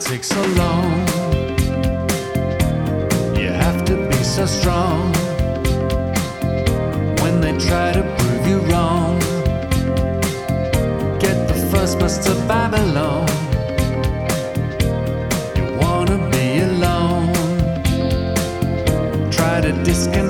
takes so long? You have to be so strong when they try to prove you wrong. Get the first bus to Babylon. You wanna be alone. Try to disconnect.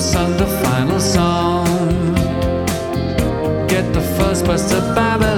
We've sung the final song. Get the first bus to Babylon.